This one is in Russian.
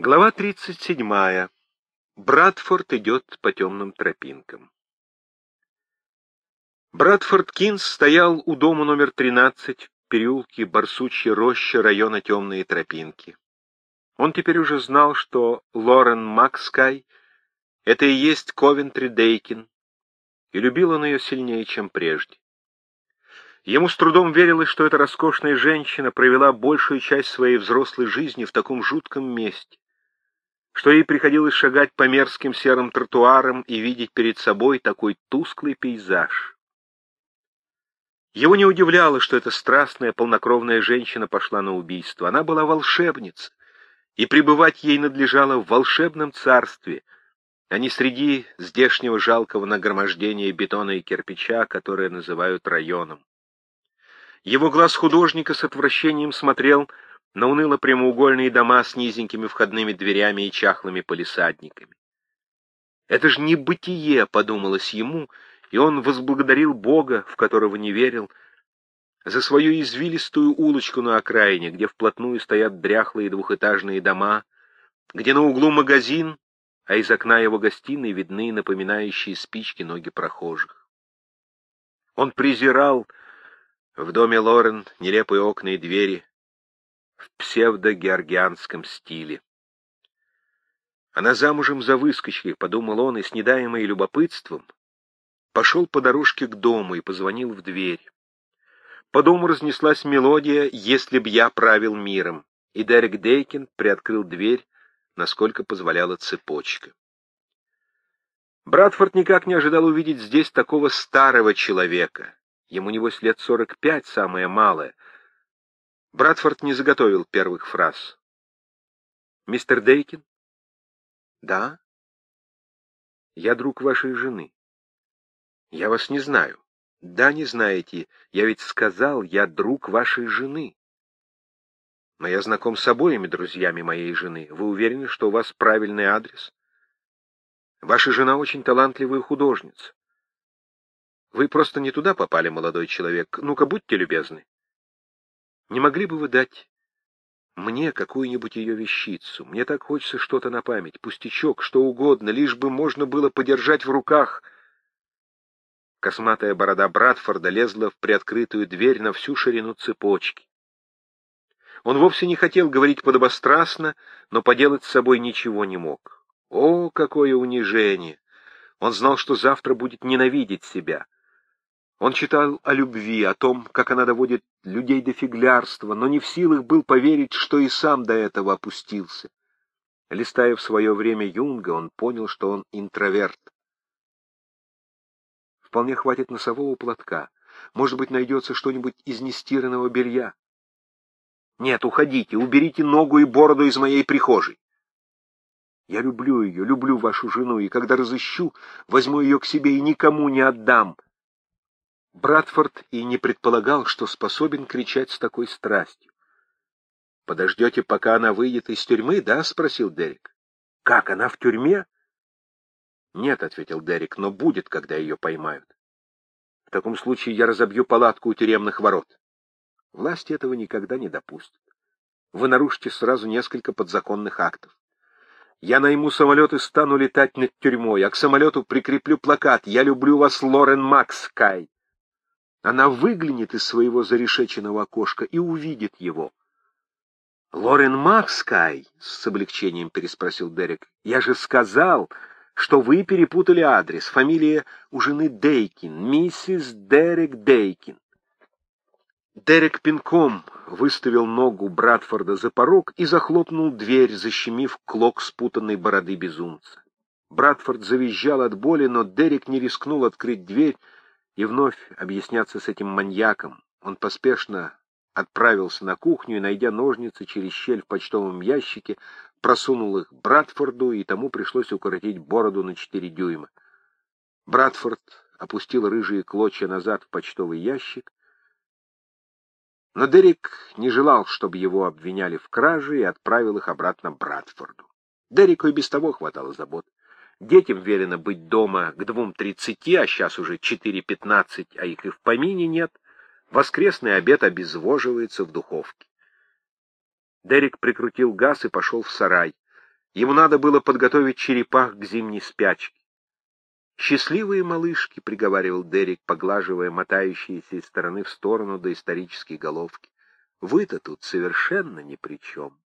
Глава 37. Братфорд идет по темным тропинкам. Братфорд Кинс стоял у дома номер 13 в переулке Барсучья роща района Темные тропинки. Он теперь уже знал, что Лорен Макскай — это и есть Ковентри Дейкин, и любил он ее сильнее, чем прежде. Ему с трудом верилось, что эта роскошная женщина провела большую часть своей взрослой жизни в таком жутком месте, что ей приходилось шагать по мерзким серым тротуарам и видеть перед собой такой тусклый пейзаж. Его не удивляло, что эта страстная, полнокровная женщина пошла на убийство. Она была волшебница, и пребывать ей надлежало в волшебном царстве, а не среди здешнего жалкого нагромождения бетона и кирпича, которое называют районом. Его глаз художника с отвращением смотрел на уныло-прямоугольные дома с низенькими входными дверями и чахлыми полисадниками. «Это же не бытие», — подумалось ему, и он возблагодарил Бога, в которого не верил, за свою извилистую улочку на окраине, где вплотную стоят дряхлые двухэтажные дома, где на углу магазин, а из окна его гостиной видны напоминающие спички ноги прохожих. Он презирал в доме Лорен нелепые окна и двери, в псевдо-георгианском стиле. Она замужем за выскочкой, подумал он, и с недаемой любопытством пошел по дорожке к дому и позвонил в дверь. По дому разнеслась мелодия «Если б я правил миром», и Дерек Дейкин приоткрыл дверь, насколько позволяла цепочка. Братфорд никак не ожидал увидеть здесь такого старого человека. Ему, небось, лет сорок пять, самое малое — Братфорд не заготовил первых фраз. «Мистер Дейкин?» «Да?» «Я друг вашей жены». «Я вас не знаю». «Да, не знаете. Я ведь сказал, я друг вашей жены». «Но я знаком с обоими друзьями моей жены. Вы уверены, что у вас правильный адрес?» «Ваша жена очень талантливая художница». «Вы просто не туда попали, молодой человек. Ну-ка, будьте любезны». Не могли бы вы дать мне какую-нибудь ее вещицу? Мне так хочется что-то на память, пустячок, что угодно, лишь бы можно было подержать в руках. Косматая борода Братфорда лезла в приоткрытую дверь на всю ширину цепочки. Он вовсе не хотел говорить подобострастно, но поделать с собой ничего не мог. О, какое унижение! Он знал, что завтра будет ненавидеть себя. Он читал о любви, о том, как она доводит людей до фиглярства, но не в силах был поверить, что и сам до этого опустился. Листая в свое время Юнга, он понял, что он интроверт. Вполне хватит носового платка. Может быть, найдется что-нибудь из нестиранного белья. Нет, уходите, уберите ногу и бороду из моей прихожей. Я люблю ее, люблю вашу жену, и когда разыщу, возьму ее к себе и никому не отдам. Братфорд и не предполагал, что способен кричать с такой страстью. «Подождете, пока она выйдет из тюрьмы, да?» — спросил Дерек. «Как, она в тюрьме?» «Нет», — ответил Дерек, — «но будет, когда ее поймают. В таком случае я разобью палатку у тюремных ворот. Власти этого никогда не допустят. Вы нарушите сразу несколько подзаконных актов. Я найму самолет и стану летать над тюрьмой, а к самолету прикреплю плакат «Я люблю вас, Лорен Макс Кай». Она выглянет из своего зарешеченного окошка и увидит его. «Лорен Макскай?» — с облегчением переспросил Дерек. «Я же сказал, что вы перепутали адрес. Фамилия у жены Дейкин, миссис Дерек Дейкин». Дерек пинком выставил ногу Братфорда за порог и захлопнул дверь, защемив клок спутанной бороды безумца. Братфорд завизжал от боли, но Дерек не рискнул открыть дверь, и вновь объясняться с этим маньяком. Он поспешно отправился на кухню и, найдя ножницы через щель в почтовом ящике, просунул их Братфорду, и тому пришлось укоротить бороду на четыре дюйма. Братфорд опустил рыжие клочья назад в почтовый ящик, но Дерек не желал, чтобы его обвиняли в краже, и отправил их обратно Братфорду. Дереку и без того хватало забот. Детям велено быть дома к двум тридцати, а сейчас уже четыре пятнадцать, а их и в помине нет. Воскресный обед обезвоживается в духовке. Дерек прикрутил газ и пошел в сарай. Ему надо было подготовить черепах к зимней спячке. «Счастливые малышки», — приговаривал Дерек, поглаживая мотающиеся из стороны в сторону доисторические головки. «Вы-то тут совершенно ни при чем».